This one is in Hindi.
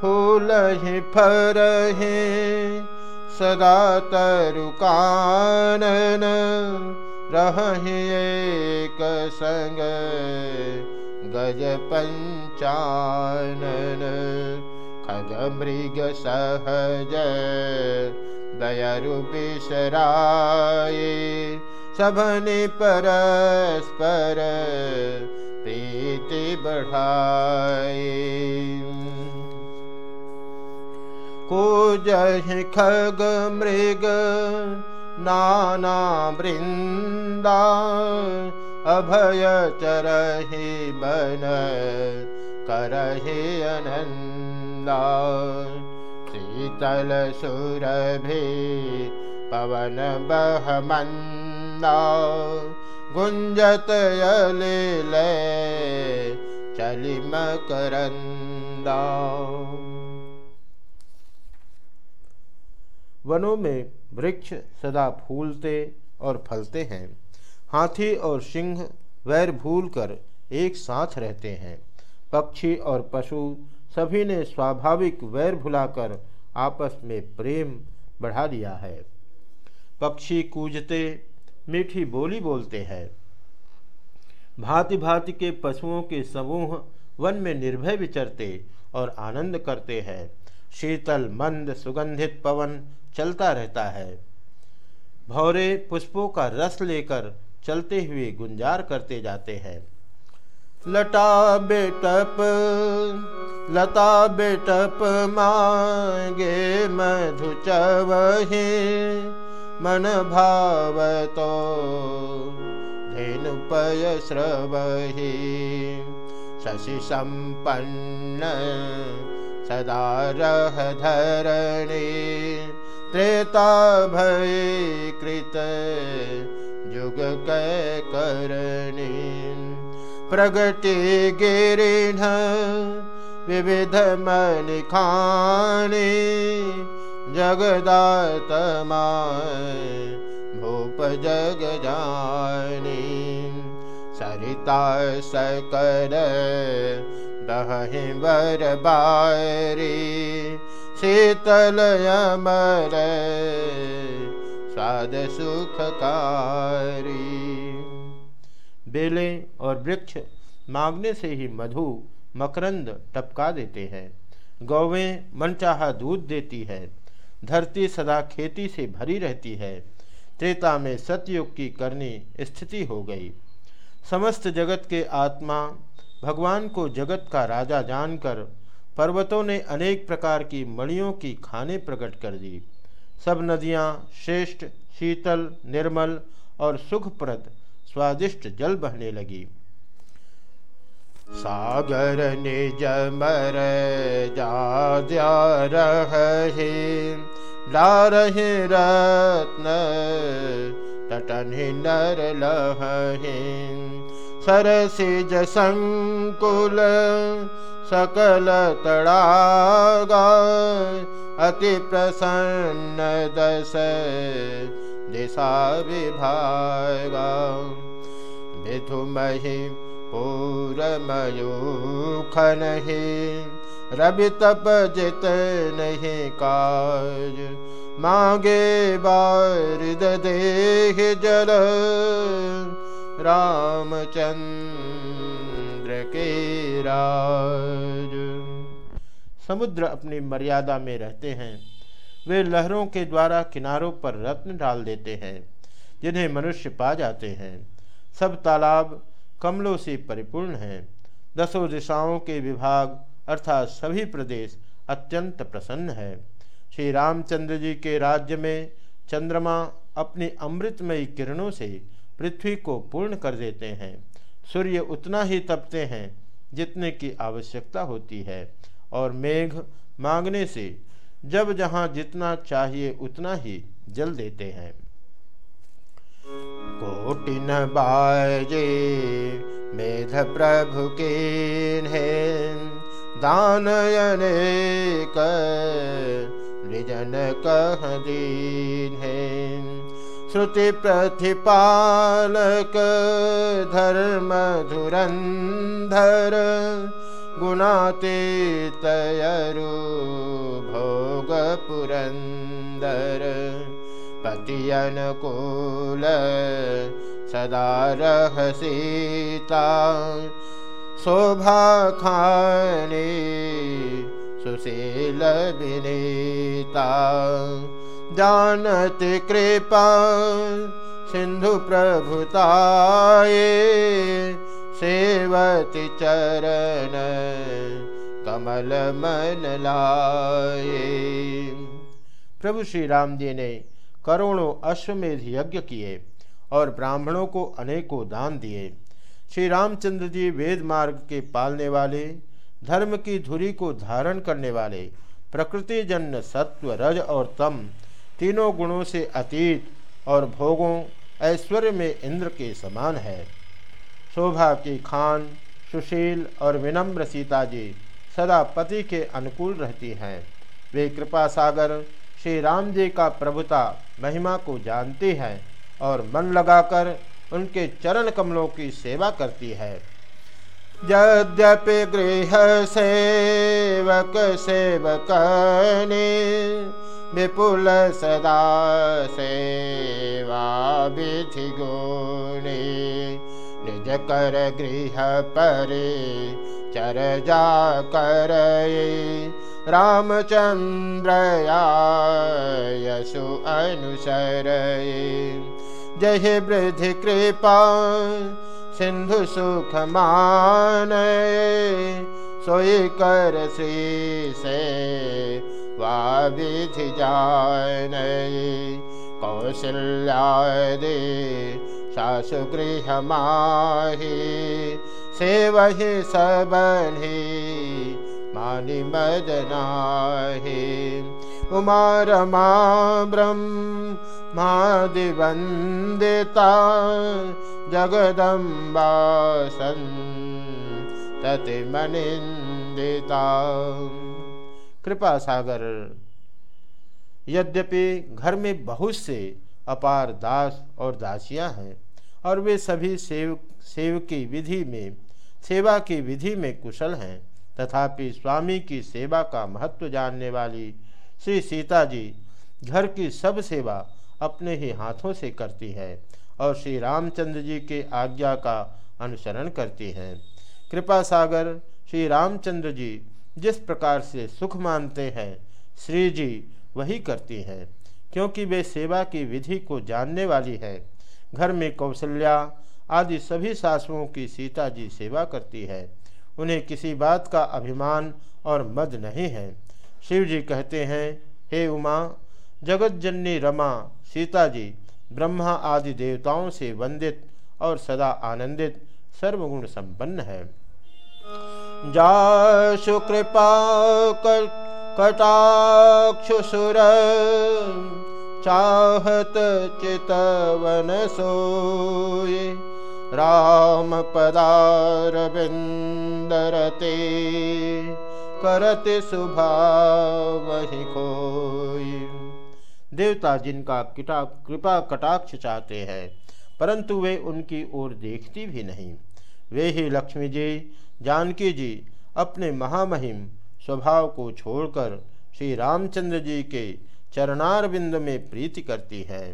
फूल ही फरहे सदा तरुकानन रहे एक संग गज पंचानन खग मृग सहज दयरु बिसराए सबने परस्पर प्रीति को जहि खग मृग नाना वृंदा अभय चरहि बन करहि अनंदा शीतल सुरभि पवन बह मंदा गुंजत यले वनों में वृक्ष सदा फूलते और फलते हैं। हाथी और सिंह वैर भूल कर एक साथ रहते हैं। पक्षी और पशु सभी ने स्वाभाविक वैर भुलाकर आपस में प्रेम बढ़ा दिया है। पक्षी कूजते, मीठी बोली बोलते हैं। भांति भांति के पशुओं के समूह वन में निर्भय विचरते और आनंद करते हैं। शीतल, मंद, सुगंधित पवन चलता रहता है। भौरे पुष्पों का रस लेकर चलते हुए गुंजार करते जाते हैं। लटा बेटप, लता बेटप मांगे मधु चवहे, मन भाव तो धेनुपय श्रवही शशि संपन्न सदा रह धरणी त्रेता भय कृत जुग करणी। प्रगति गिरिण विविध मन खानी। जगदातमा भूप जानी। सरिता सकल दहि बर अमर स्वाद सुखकारी। बेले और वृक्ष मांगने से ही मधु मकरंद टपका देते हैं। गौवें मनचाहा दूध देती है। धरती सदा खेती से भरी रहती है। त्रेता में सतयुग की करनी स्थिति हो गई। समस्त जगत के आत्मा भगवान को जगत का राजा जानकर पर्वतों ने अनेक प्रकार की मणियों की खाने प्रकट कर दी। सब नदियाँ श्रेष्ठ, शीतल, निर्मल और सुखप्रद, स्वादिष्ट जल बहने लगी। सागर निज मर जा रहे रहे रत्न, तटन नर लहे। सरसिज संकुल सकल तड़ागा अति प्रसन्न दस दिशा विभागा मिथुमहि पूरमयूखनहि रवि तप जित नहीं काज। मांगे बारिद देह जल रामचंद्र के राज। समुद्र अपनी मर्यादा में रहते हैं। वे लहरों के द्वारा किनारों पर रत्न डाल देते हैं, जिन्हें मनुष्य पा जाते हैं। सब तालाब कमलों से परिपूर्ण हैं। दसों दिशाओं के विभाग अर्थात सभी प्रदेश अत्यंत प्रसन्न है। श्री रामचंद्र जी के राज्य में चंद्रमा अपनी अमृतमयी किरणों से पृथ्वी को पूर्ण कर देते हैं। सूर्य उतना ही तपते हैं जितने की आवश्यकता होती है। और मेघ मांगने से जब जहाँ जितना चाहिए उतना ही जल देते हैं। कोटिन बाजे मेध प्रभु के दानयने निजन कह दीन है। श्रुतिप्रतिपलक धर्मधुरन्धर गुणातीतयरु भोग पुरन्दर पतन कोल सदा रहसीता शोभाखानि सुशीलविनीता जानत कृपा, सिंधु प्रभुताए सेवति चरण कमल मन लाए प्रभु श्री राम जी ने करोड़ों अश्वमेध यज्ञ किए और ब्राह्मणों को अनेकों दान दिए। श्री रामचंद्र जी वेद मार्ग के पालने वाले, धर्म की धुरी को धारण करने वाले प्रकृति जन्य सत्व, रज और तम तीनों गुणों से अतीत और भोगों, ऐश्वर्य में इंद्र के समान है। शोभा की खान, सुशील और विनम्र सीता जी सदा पति के अनुकूल रहती हैं। वे कृपा सागर, श्री राम जी का प्रभुता, महिमा को जानती हैं और मन लगाकर उनके चरण कमलों की सेवा करती है। यद्यपि गृह सेवक सेवक विपुल सदा सेवाभिधिगुणे निज कर गृह परे चर जा चरजाकरये रामचन्द्रया यशो अनुसरये वृद्धि कृपा सिन्धु सुखमानये सोयि कर श्री से वाविधि जानयि कौशल्यादि सासुगृहमाहि सेवहि शबनिहि मानि मदनाहि। कुमारमा ब्रह्म मादिवन्दिता जगदम्बासन् ततिमनिन्दिता। कृपा सागर। यद्यपि घर में बहुत से अपार दास और दासियाँ हैं और वे सभी सेव सेव की विधि में, सेवा की विधि में कुशल हैं, तथापि स्वामी की सेवा का महत्व जानने वाली श्री सीता जी घर की सब सेवा अपने ही हाथों से करती है और श्री रामचंद्र जी के आज्ञा का अनुसरण करती हैं। कृपा सागर, श्री रामचंद्र जी जिस प्रकार से सुख मानते हैं, श्री जी वही करती हैं, क्योंकि वे सेवा की विधि को जानने वाली है। घर में कौशल्या आदि सभी सासुओं की सीता जी सेवा करती है। उन्हें किसी बात का अभिमान और मद नहीं है। शिव जी कहते हैं, हे उमा जगत जननी रमा, सीता जी, ब्रह्मा आदि देवताओं से वंदित और सदा आनंदित, सर्वगुण संपन्न है। जाशु कृपा कर कटाक्षुसुर चाहत चितवन सोय। राम पदार बिंदरते करते सुभा वही खोई देवता जिनका कृपा कटाक्ष चाहते हैं, परंतु वे उनकी ओर देखती भी नहीं। वे ही लक्ष्मी जी, जानकी जी अपने महामहिम स्वभाव को छोड़कर श्री रामचंद्र जी के चरणार में प्रीति करती है।